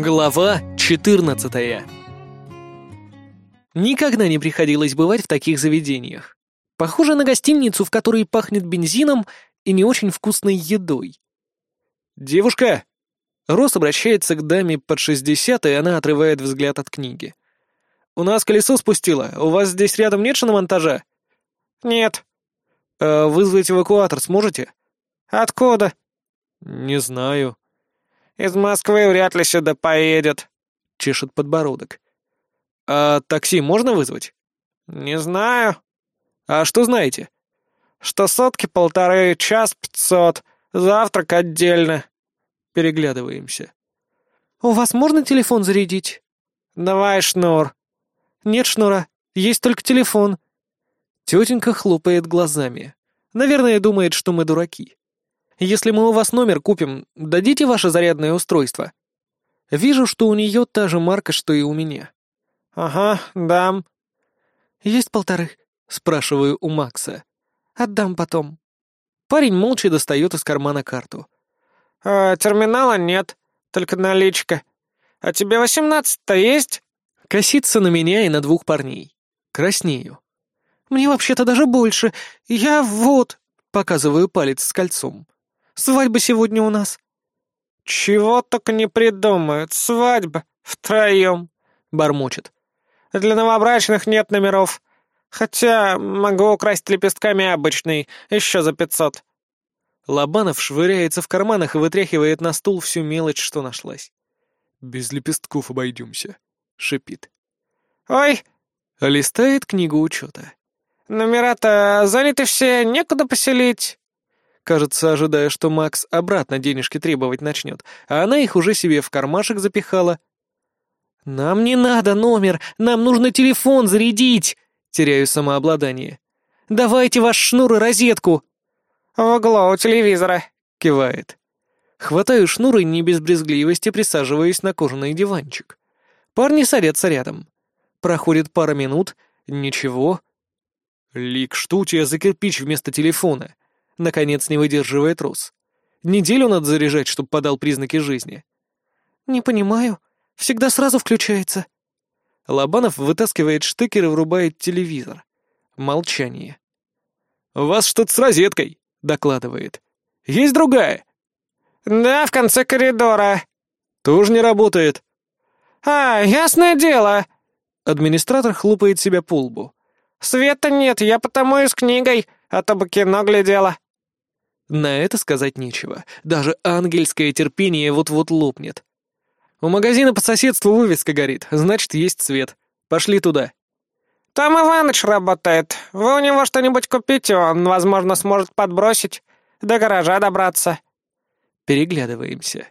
Глава 14 Никогда не приходилось бывать в таких заведениях. Похоже на гостиницу, в которой пахнет бензином и не очень вкусной едой. «Девушка!» Рос обращается к даме под 60, и она отрывает взгляд от книги. «У нас колесо спустило. У вас здесь рядом нет шиномонтажа?» «Нет». «А вызвать эвакуатор сможете?» «Откуда?» «Не знаю». «Из Москвы вряд ли сюда поедет», — чешет подбородок. «А такси можно вызвать?» «Не знаю». «А что знаете?» «Что сотки полторы, час пятьсот, завтрак отдельно». Переглядываемся. «У вас можно телефон зарядить?» «Давай шнур». «Нет шнура, есть только телефон». Тетенька хлопает глазами. Наверное, думает, что мы дураки. Если мы у вас номер купим, дадите ваше зарядное устройство?» Вижу, что у нее та же марка, что и у меня. «Ага, дам». «Есть полторы?» — спрашиваю у Макса. «Отдам потом». Парень молча достает из кармана карту. «А, терминала нет, только наличка. А тебе восемнадцать-то есть?» Косится на меня и на двух парней. Краснею. «Мне вообще-то даже больше. Я вот...» — показываю палец с кольцом. «Свадьба сегодня у нас». «Чего только не придумают. Свадьба. Втроем», — бормочет. «Для новобрачных нет номеров. Хотя могу украсть лепестками обычный, еще за пятьсот». Лобанов швыряется в карманах и вытряхивает на стул всю мелочь, что нашлась. «Без лепестков обойдемся», — шипит. «Ой!» — листает книгу учета. «Номера-то заняты все, некуда поселить». Кажется, ожидая, что Макс обратно денежки требовать начнет, а она их уже себе в кармашек запихала. «Нам не надо номер, нам нужно телефон зарядить!» Теряю самообладание. «Давайте ваш шнур и розетку!» «В углу у телевизора», — кивает. Хватаю шнур и не без брезгливости присаживаюсь на кожаный диванчик. Парни садятся рядом. Проходит пара минут, ничего. «Лик, что у тебя за кирпич вместо телефона?» Наконец не выдерживает Рос. Неделю надо заряжать, чтобы подал признаки жизни. «Не понимаю. Всегда сразу включается». Лобанов вытаскивает штекер и врубает телевизор. Молчание. «У вас что-то с розеткой», — докладывает. «Есть другая?» «Да, в конце коридора». «Тоже не работает». «А, ясное дело». Администратор хлопает себя по лбу. «Света нет, я потому и с книгой, а то бы кино глядела». На это сказать нечего. Даже ангельское терпение вот-вот лопнет. У магазина по соседству вывеска горит, значит, есть свет. Пошли туда. Там Иваныч работает. Вы у него что-нибудь купите, он, возможно, сможет подбросить. До гаража добраться. Переглядываемся.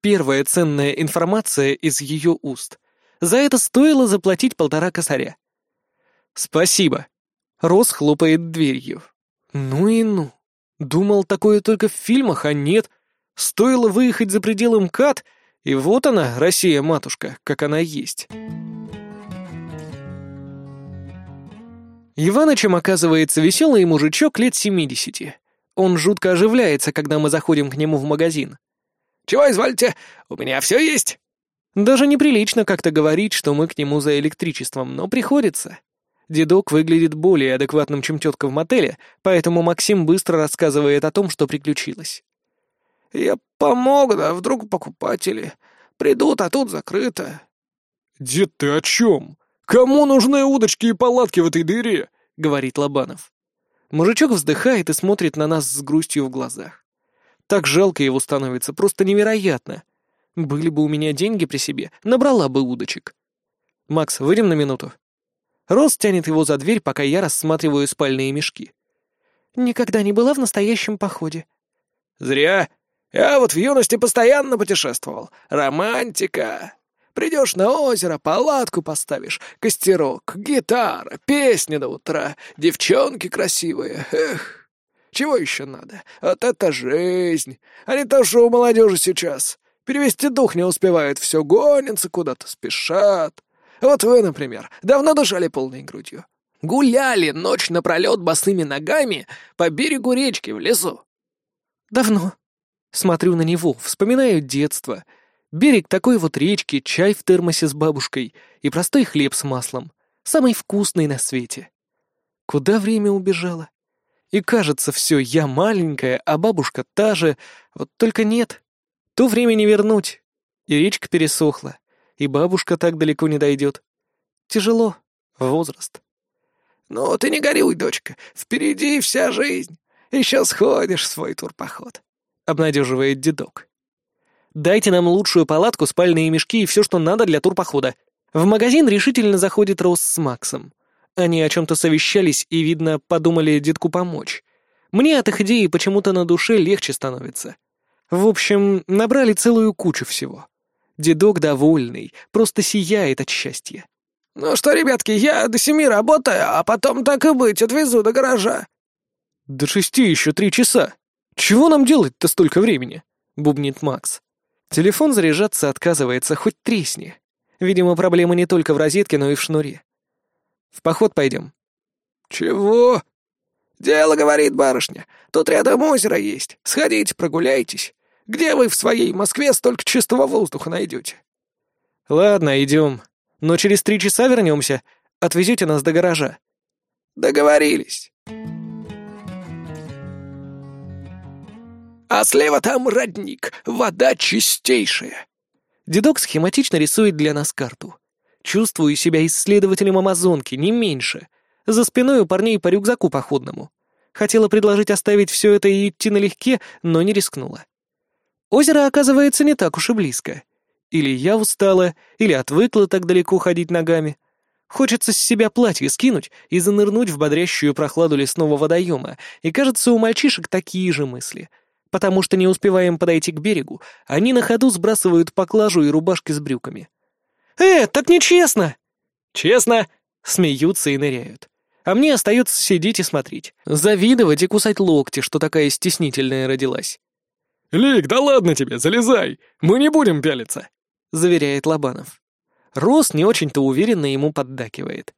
Первая ценная информация из ее уст. За это стоило заплатить полтора косаря. «Спасибо». Рос хлопает дверью. «Ну и ну». Думал, такое только в фильмах, а нет. Стоило выехать за пределы МКАД, и вот она, Россия-матушка, как она есть. Иванычем оказывается веселый мужичок лет семидесяти. Он жутко оживляется, когда мы заходим к нему в магазин. «Чего извольте? У меня все есть!» Даже неприлично как-то говорить, что мы к нему за электричеством, но приходится. Дедок выглядит более адекватным, чем тетка в мотеле, поэтому Максим быстро рассказывает о том, что приключилось. «Я помог, да вдруг покупатели. Придут, а тут закрыто». «Дед, ты о чем? Кому нужны удочки и палатки в этой дыре?» — говорит Лобанов. Мужичок вздыхает и смотрит на нас с грустью в глазах. Так жалко его становится, просто невероятно. Были бы у меня деньги при себе, набрала бы удочек. «Макс, выйдем на минуту?» Рос тянет его за дверь, пока я рассматриваю спальные мешки. «Никогда не была в настоящем походе». «Зря. Я вот в юности постоянно путешествовал. Романтика. Придешь на озеро, палатку поставишь, костерок, гитара, песни до утра, девчонки красивые. Эх, чего еще надо? Вот это жизнь. А не то, что у молодежи сейчас. Перевести дух не успевают, все гонятся куда-то, спешат. Вот вы, например, давно дышали полной грудью. Гуляли ночь напролет босыми ногами по берегу речки в лесу. Давно. Смотрю на него, вспоминаю детство. Берег такой вот речки, чай в термосе с бабушкой и простой хлеб с маслом. Самый вкусный на свете. Куда время убежало? И кажется, все, я маленькая, а бабушка та же, вот только нет. То время не вернуть. И речка пересохла, и бабушка так далеко не дойдет. Тяжело. Возраст. «Ну, ты не горюй, дочка, впереди вся жизнь. Еще сходишь в свой турпоход», — обнадеживает дедок. «Дайте нам лучшую палатку, спальные мешки и все, что надо для турпохода». В магазин решительно заходит Рос с Максом. Они о чем-то совещались и, видно, подумали дедку помочь. Мне от их идеи почему-то на душе легче становится. В общем, набрали целую кучу всего. Дедок довольный, просто сияет от счастья. «Ну что, ребятки, я до семи работаю, а потом, так и быть, отвезу до гаража». «До шести еще три часа. Чего нам делать-то столько времени?» — бубнит Макс. Телефон заряжаться отказывается, хоть тресни. Видимо, проблема не только в розетке, но и в шнуре. В поход пойдем. «Чего?» «Дело, — говорит барышня, — тут рядом озеро есть. Сходите, прогуляйтесь. Где вы в своей Москве столько чистого воздуха найдете?» «Ладно, идем. Но через три часа вернемся. Отвезете нас до гаража». «Договорились». «А слева там родник, вода чистейшая». Дедок схематично рисует для нас карту. Чувствую себя исследователем Амазонки, не меньше. За спиной у парней по рюкзаку походному. Хотела предложить оставить все это и идти налегке, но не рискнула. Озеро оказывается не так уж и близко. Или я устала, или отвыкла так далеко ходить ногами. Хочется с себя платье скинуть и занырнуть в бодрящую прохладу лесного водоема, и кажется, у мальчишек такие же мысли. Потому что не успеваем подойти к берегу, они на ходу сбрасывают поклажу и рубашки с брюками. «Э, так нечестно!» «Честно!» — смеются и ныряют. А мне остается сидеть и смотреть. Завидовать и кусать локти, что такая стеснительная родилась. «Лик, да ладно тебе, залезай! Мы не будем пялиться!» — заверяет Лобанов. Рос не очень-то уверенно ему поддакивает.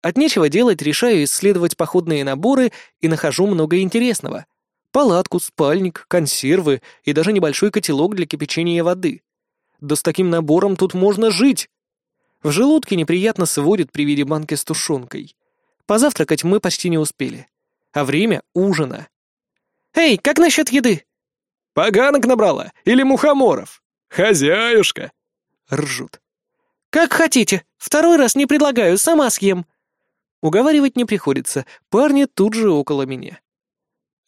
От нечего делать решаю исследовать походные наборы и нахожу много интересного. Палатку, спальник, консервы и даже небольшой котелок для кипячения воды. Да с таким набором тут можно жить! В желудке неприятно сводит при виде банки с тушенкой. Позавтракать мы почти не успели. А время ужина. «Эй, как насчет еды?» Поганок набрала? Или мухоморов? Хозяюшка!» Ржут. «Как хотите. Второй раз не предлагаю, сама съем». Уговаривать не приходится, парни тут же около меня.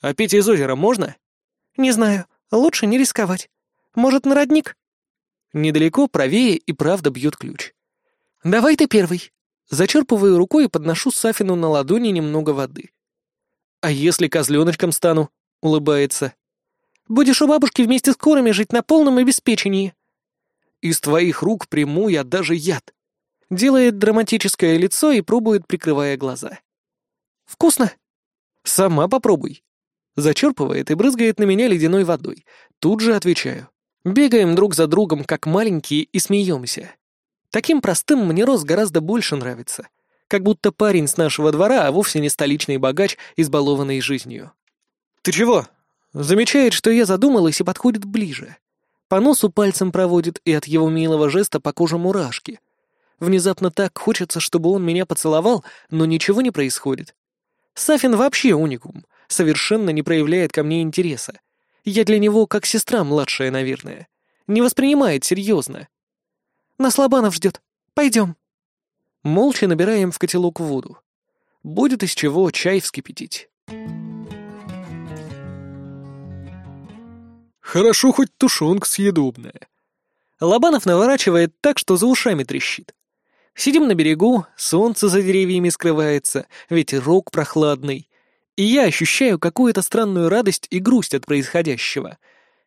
«А пить из озера можно?» «Не знаю. Лучше не рисковать. Может, на родник?» Недалеко, правее и правда бьет ключ. «Давай ты первый». Зачерпываю рукой и подношу Сафину на ладони немного воды. «А если козленочком стану?» — улыбается. Будешь у бабушки вместе с курами жить на полном обеспечении». «Из твоих рук приму я даже яд», — делает драматическое лицо и пробует, прикрывая глаза. «Вкусно?» «Сама попробуй». Зачерпывает и брызгает на меня ледяной водой. Тут же отвечаю. Бегаем друг за другом, как маленькие, и смеемся. Таким простым мне рост гораздо больше нравится. Как будто парень с нашего двора, а вовсе не столичный богач, избалованный жизнью. «Ты чего?» Замечает, что я задумалась и подходит ближе. По носу пальцем проводит, и от его милого жеста по коже мурашки. Внезапно так хочется, чтобы он меня поцеловал, но ничего не происходит. Сафин вообще уникум, совершенно не проявляет ко мне интереса. Я для него как сестра младшая, наверное. Не воспринимает серьезно. Нас Лобанов ждет. Пойдем. Молча набираем в котелок воду. Будет из чего чай вскипятить. Хорошо хоть тушенка съедобная. Лобанов наворачивает так, что за ушами трещит. Сидим на берегу, солнце за деревьями скрывается, ветерок прохладный. И я ощущаю какую-то странную радость и грусть от происходящего.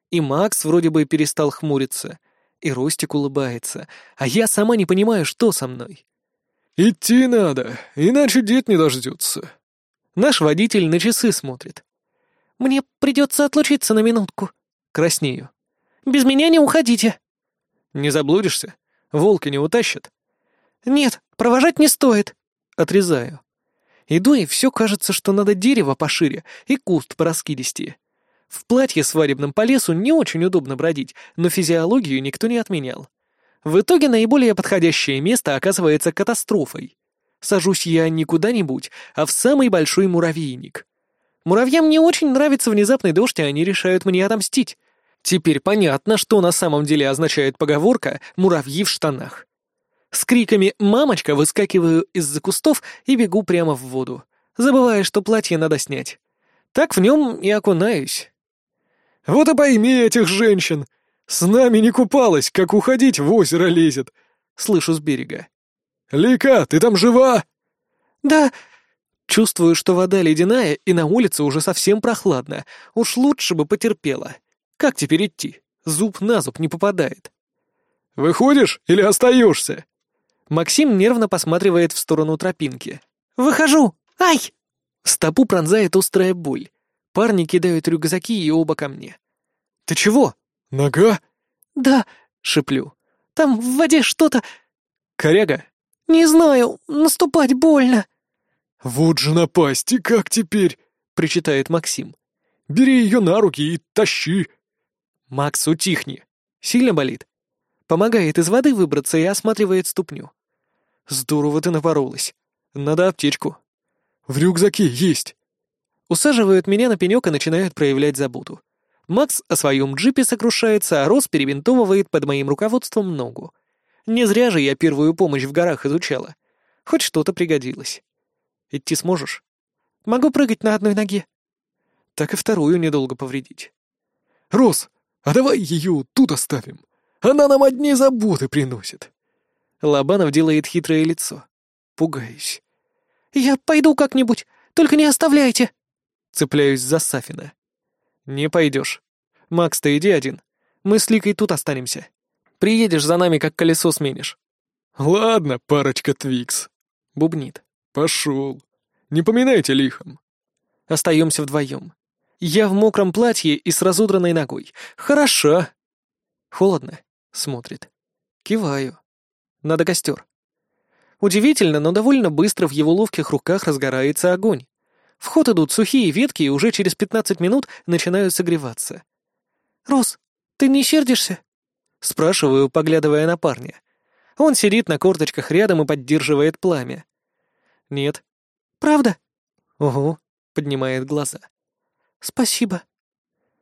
И Макс вроде бы перестал хмуриться, и Ростик улыбается, а я сама не понимаю, что со мной. «Идти надо, иначе дед не дождется». Наш водитель на часы смотрит. «Мне придется отлучиться на минутку», Краснею. «Без меня не уходите!» «Не заблудишься? Волки не утащат?» «Нет, провожать не стоит!» Отрезаю. Иду, и все кажется, что надо дерево пошире и куст пораскидистее. В платье свадебном по лесу не очень удобно бродить, но физиологию никто не отменял. В итоге наиболее подходящее место оказывается катастрофой. Сажусь я не куда-нибудь, а в самый большой муравейник. Муравьям не очень нравится внезапный дождь, и они решают мне отомстить. Теперь понятно, что на самом деле означает поговорка «муравьи в штанах». С криками «мамочка» выскакиваю из-за кустов и бегу прямо в воду, забывая, что платье надо снять. Так в нем и окунаюсь. «Вот и пойми этих женщин! С нами не купалась, как уходить в озеро лезет!» — слышу с берега. «Лика, ты там жива?» «Да...» Чувствую, что вода ледяная, и на улице уже совсем прохладно. Уж лучше бы потерпела. Как теперь идти? Зуб на зуб не попадает. «Выходишь или остаешься?» Максим нервно посматривает в сторону тропинки. «Выхожу! Ай!» Стопу пронзает острая боль. Парни кидают рюкзаки и оба ко мне. «Ты чего?» «Нога?» «Да», — шеплю. «Там в воде что-то...» «Коряга?» «Не знаю, наступать больно». «Вот же напасть, и как теперь?» — причитает Максим. «Бери ее на руки и тащи». «Макс, утихни. Сильно болит?» Помогает из воды выбраться и осматривает ступню. «Здорово ты напоролась. Надо аптечку». «В рюкзаке есть». Усаживают меня на пенек и начинают проявлять заботу. Макс о своем джипе сокрушается, а Рос перебинтовывает под моим руководством ногу. Не зря же я первую помощь в горах изучала. Хоть что-то пригодилось. Идти сможешь? Могу прыгать на одной ноге. Так и вторую недолго повредить. Рос, а давай ее тут оставим. Она нам одни заботы приносит. Лобанов делает хитрое лицо. Пугаюсь. Я пойду как-нибудь, только не оставляйте. Цепляюсь за Сафина. Не пойдешь. Макс, ты иди один. Мы с Ликой тут останемся. Приедешь за нами, как колесо сменишь. Ладно, парочка Твикс. Бубнит. Пошел. Не поминайте лихом. Остаемся вдвоем. Я в мокром платье и с разодранной ногой. Хорошо. Холодно. Смотрит. Киваю. Надо костер. Удивительно, но довольно быстро в его ловких руках разгорается огонь. В ход идут сухие ветки и уже через пятнадцать минут начинают согреваться. «Рос, ты не сердишься?» Спрашиваю, поглядывая на парня. Он сидит на корточках рядом и поддерживает пламя. «Нет». «Правда?» «Угу», — поднимает глаза. «Спасибо».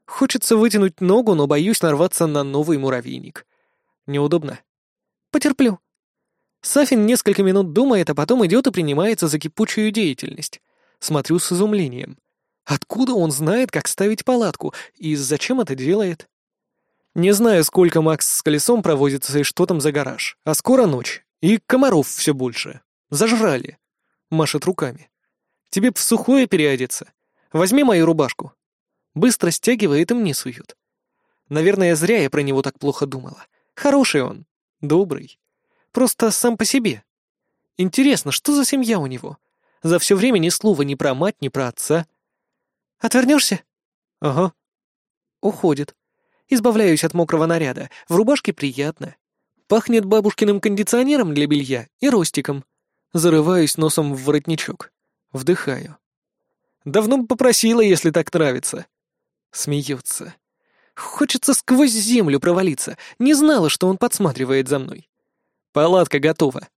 Хочется вытянуть ногу, но боюсь нарваться на новый муравейник. Неудобно. «Потерплю». Сафин несколько минут думает, а потом идет и принимается за кипучую деятельность. Смотрю с изумлением. Откуда он знает, как ставить палатку, и зачем это делает? Не знаю, сколько Макс с колесом проводится и что там за гараж. А скоро ночь. И комаров все больше. Зажрали машет руками. «Тебе б в сухое переодеться. Возьми мою рубашку». Быстро стягивает и мне сует. Наверное, зря я про него так плохо думала. Хороший он, добрый. Просто сам по себе. Интересно, что за семья у него? За все время ни слова ни про мать, ни про отца. Отвернешься? Ага. Уходит. Избавляюсь от мокрого наряда. В рубашке приятно. Пахнет бабушкиным кондиционером для белья и ростиком. Зарываюсь носом в воротничок. Вдыхаю. Давно бы попросила, если так нравится. Смеется. Хочется сквозь землю провалиться. Не знала, что он подсматривает за мной. Палатка готова.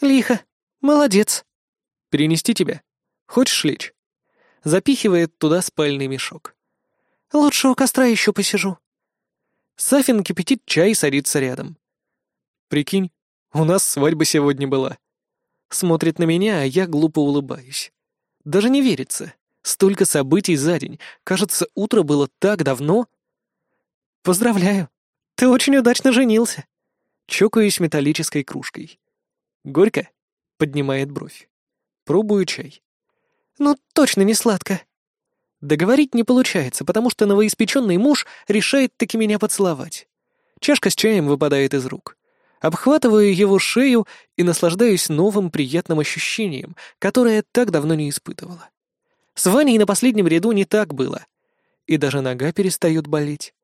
Лихо. Молодец. Перенести тебя? Хочешь лечь? Запихивает туда спальный мешок. Лучше у костра еще посижу. Сафин кипятит чай и садится рядом. Прикинь, у нас свадьба сегодня была. Смотрит на меня, а я глупо улыбаюсь. Даже не верится. Столько событий за день. Кажется, утро было так давно. Поздравляю. Ты очень удачно женился. Чокаюсь металлической кружкой. Горько? Поднимает бровь. Пробую чай. Ну, точно не сладко. Договорить не получается, потому что новоиспеченный муж решает таки меня поцеловать. Чашка с чаем выпадает из рук. Обхватываю его шею и наслаждаюсь новым приятным ощущением, которое так давно не испытывала. С Ваней на последнем ряду не так было. И даже нога перестает болеть.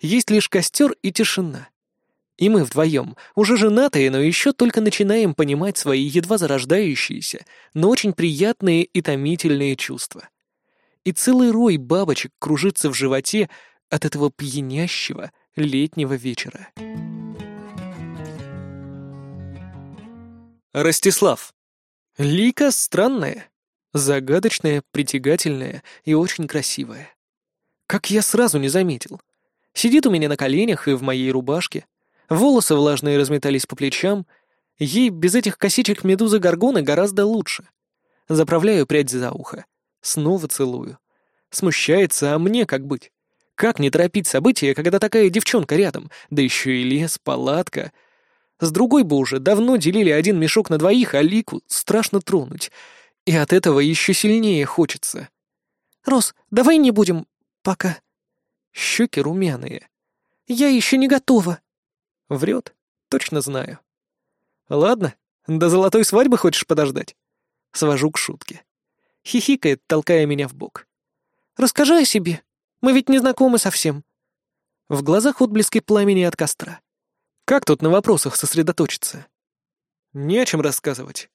Есть лишь костер и тишина. И мы вдвоем, уже женатые, но еще только начинаем понимать свои едва зарождающиеся, но очень приятные и томительные чувства. и целый рой бабочек кружится в животе от этого пьянящего летнего вечера. Ростислав. Лика странная, загадочная, притягательная и очень красивая. Как я сразу не заметил. Сидит у меня на коленях и в моей рубашке. Волосы влажные разметались по плечам. Ей без этих косичек медузы Горгоны гораздо лучше. Заправляю прядь за ухо. Снова целую. Смущается, а мне как быть? Как не торопить события, когда такая девчонка рядом? Да еще и лес, палатка. С другой бы уже давно делили один мешок на двоих, а Лику страшно тронуть. И от этого еще сильнее хочется. «Рос, давай не будем пока». Щеки румяные. «Я еще не готова». Врет, точно знаю. Ладно, до золотой свадьбы хочешь подождать? Свожу к шутке. Хихикает, толкая меня в бок. «Расскажи о себе. Мы ведь не знакомы совсем». В глазах отблески пламени от костра. Как тут на вопросах сосредоточиться? Не о чем рассказывать.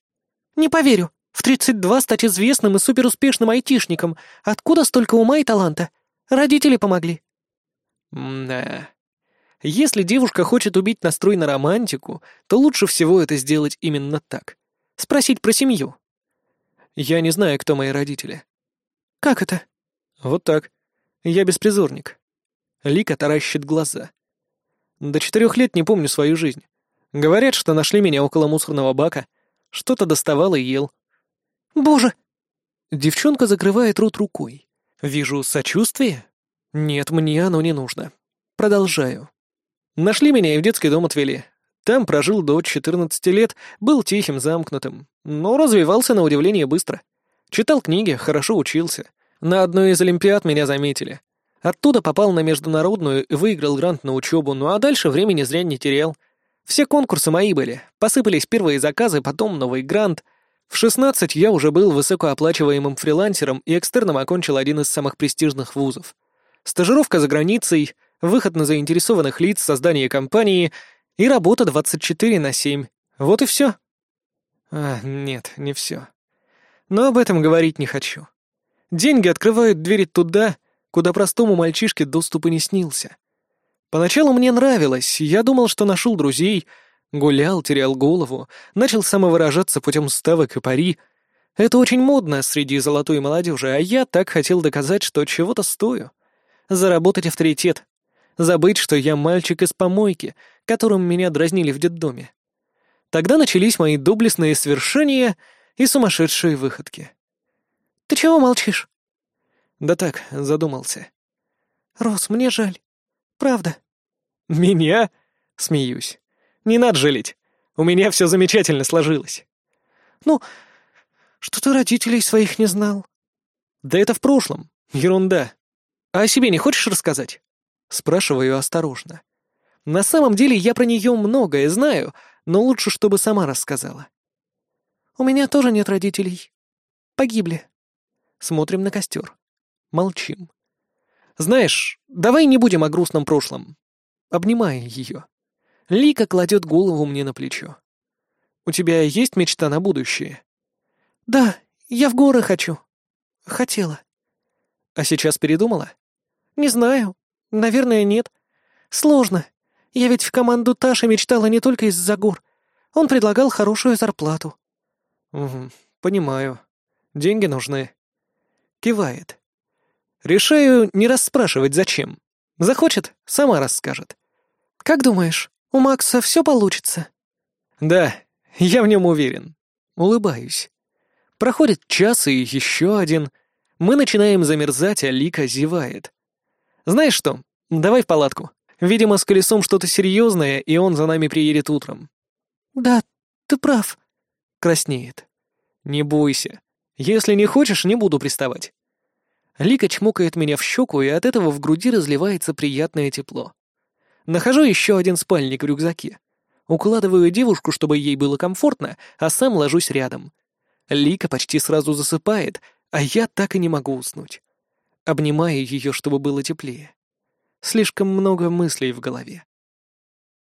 «Не поверю. В 32 стать известным и суперуспешным айтишником. Откуда столько ума и таланта? Родители помогли». Да. Если девушка хочет убить настрой на романтику, то лучше всего это сделать именно так. Спросить про семью. Я не знаю, кто мои родители. «Как это?» «Вот так. Я беспризорник». Лика таращит глаза. До четырех лет не помню свою жизнь. Говорят, что нашли меня около мусорного бака. Что-то доставал и ел. «Боже!» Девчонка закрывает рот рукой. Вижу сочувствие. Нет, мне оно не нужно. Продолжаю. Нашли меня и в детский дом отвели. Там прожил до 14 лет, был тихим, замкнутым, но развивался на удивление быстро. Читал книги, хорошо учился. На одной из олимпиад меня заметили. Оттуда попал на международную и выиграл грант на учебу, ну а дальше времени зря не терял. Все конкурсы мои были. Посыпались первые заказы, потом новый грант. В 16 я уже был высокооплачиваемым фрилансером и экстерном окончил один из самых престижных вузов. Стажировка за границей, выход на заинтересованных лиц, создание компании и работа 24 на 7. Вот и все. А, нет, не все. Но об этом говорить не хочу. Деньги открывают двери туда, куда простому мальчишке доступа не снился. Поначалу мне нравилось, я думал, что нашел друзей, гулял, терял голову, начал самовыражаться путем ставок и пари. Это очень модно среди золотой молодежи, а я так хотел доказать, что чего-то стою. Заработать авторитет. Забыть, что я мальчик из помойки, которым меня дразнили в детдоме. Тогда начались мои доблестные свершения и сумасшедшие выходки. «Ты чего молчишь?» Да так, задумался. «Рос, мне жаль. Правда». «Меня?» — смеюсь. «Не надо жалеть. У меня все замечательно сложилось». «Ну, что ты родителей своих не знал?» «Да это в прошлом. Ерунда. А о себе не хочешь рассказать?» Спрашиваю осторожно. На самом деле я про нее многое знаю, но лучше, чтобы сама рассказала. «У меня тоже нет родителей. Погибли». Смотрим на костер. Молчим. Знаешь, давай не будем о грустном прошлом. Обнимая ее. Лика кладет голову мне на плечо. У тебя есть мечта на будущее? Да, я в горы хочу. Хотела. А сейчас передумала? Не знаю. Наверное, нет. Сложно. Я ведь в команду Таши мечтала не только из-за гор. Он предлагал хорошую зарплату. Угу, понимаю. Деньги нужны. Кивает. Решаю не расспрашивать, зачем. Захочет, сама расскажет. «Как думаешь, у Макса все получится?» «Да, я в нем уверен». Улыбаюсь. Проходит час и еще один. Мы начинаем замерзать, а Лика зевает. «Знаешь что, давай в палатку. Видимо, с колесом что-то серьезное, и он за нами приедет утром». «Да, ты прав». Краснеет. «Не бойся. Если не хочешь, не буду приставать». Лика чмокает меня в щеку, и от этого в груди разливается приятное тепло. Нахожу еще один спальник в рюкзаке. Укладываю девушку, чтобы ей было комфортно, а сам ложусь рядом. Лика почти сразу засыпает, а я так и не могу уснуть. Обнимаю ее, чтобы было теплее. Слишком много мыслей в голове.